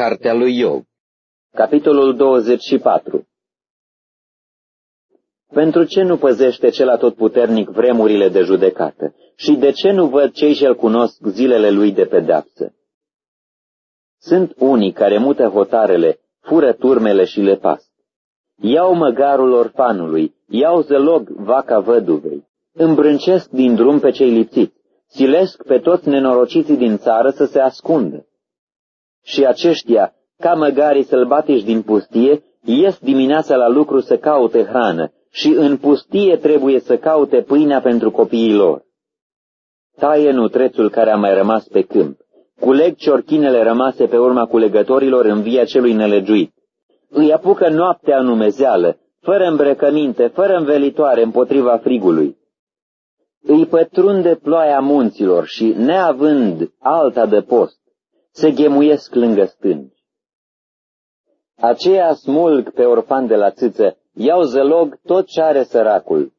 Cartea lui Iov Capitolul 24 Pentru ce nu păzește cel atotputernic vremurile de judecată? Și de ce nu văd cei ce-l cunosc zilele lui de pedeapsă? Sunt unii care mută hotarele, fură turmele și le pas. Iau măgarul orfanului, iau zălog vaca văduvei, îmbrâncesc din drum pe cei lipsiți, silesc pe toți nenorociții din țară să se ascundă. Și aceștia, ca măgarii sălbatici din pustie, ies dimineața la lucru să caute hrană și în pustie trebuie să caute pâinea pentru copiii lor. Taie nutrețul care a mai rămas pe câmp, culeg ciorchinele rămase pe urma culegătorilor în via celui nelegiuit. Îi apucă noaptea în umezeală, fără îmbrăcăminte, fără învelitoare împotriva frigului. Îi pătrunde ploaia munților și, neavând alta de post, se ghemuiesc lângă stânci. Aceia smulg pe orfan de la țâță, iau zălog tot ce are săracul.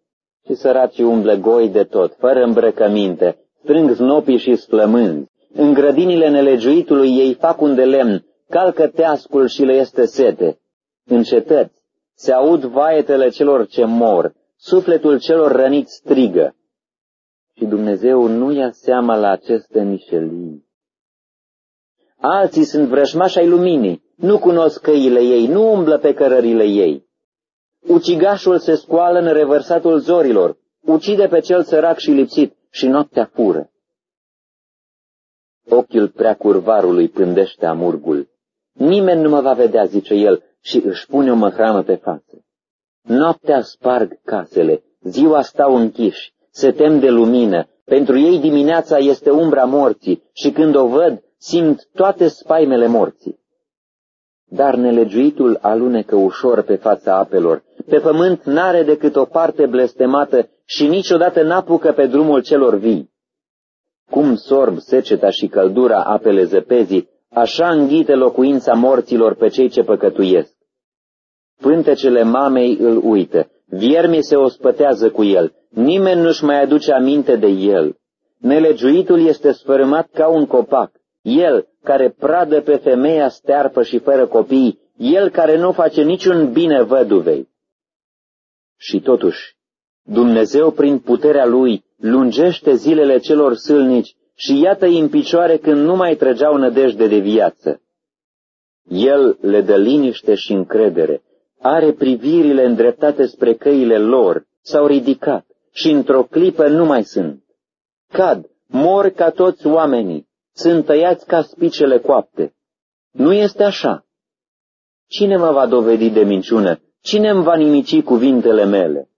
Și săracii umblă goi de tot, fără îmbrăcăminte, strâng znopii și splămând. În grădinile nelegiuitului ei fac un de lemn, calcă teascul și le este sete. În cetăți se aud vaetele celor ce mor, sufletul celor răniți strigă. Și Dumnezeu nu ia seama la aceste mișelii. Alții sunt vrăjmași ai luminii, nu cunosc căile ei, nu umblă pe cărările ei. Ucigașul se scoală în revărsatul zorilor, ucide pe cel sărac și lipsit și noaptea fură. Ochiul prea curvarului pândește amurgul. Nimeni nu mă va vedea, zice el, și își pune o măhramă pe față. Noaptea sparg casele, ziua stau închiși, se tem de lumină, pentru ei dimineața este umbra morții și când o văd, simt toate spaimele morții. Dar nelegiuitul alunecă ușor pe fața apelor, pe pământ n-are decât o parte blestemată și niciodată n-apucă pe drumul celor vii. Cum sorb seceta și căldura apele zăpezii, așa înghite locuința morților pe cei ce păcătuiesc. Pântecele mamei îl uită, viermii se ospătează cu el, nimeni nu-și mai aduce aminte de el. Nelegiuitul este sfărâmat ca un copac, el care pradă pe femeia stearpă și fără copii, el care nu face niciun bine văduvei. Și totuși, Dumnezeu prin puterea Lui lungește zilele celor sâlnici și iată-i în picioare când nu mai trăgeau nădejde de viață. El le dă liniște și încredere, are privirile îndreptate spre căile lor, s-au ridicat și într-o clipă nu mai sunt. Cad, mor ca toți oamenii, sunt tăiați ca spicele coapte. Nu este așa. Cine mă va dovedi de minciună? Cine îmi va nimici cuvintele mele?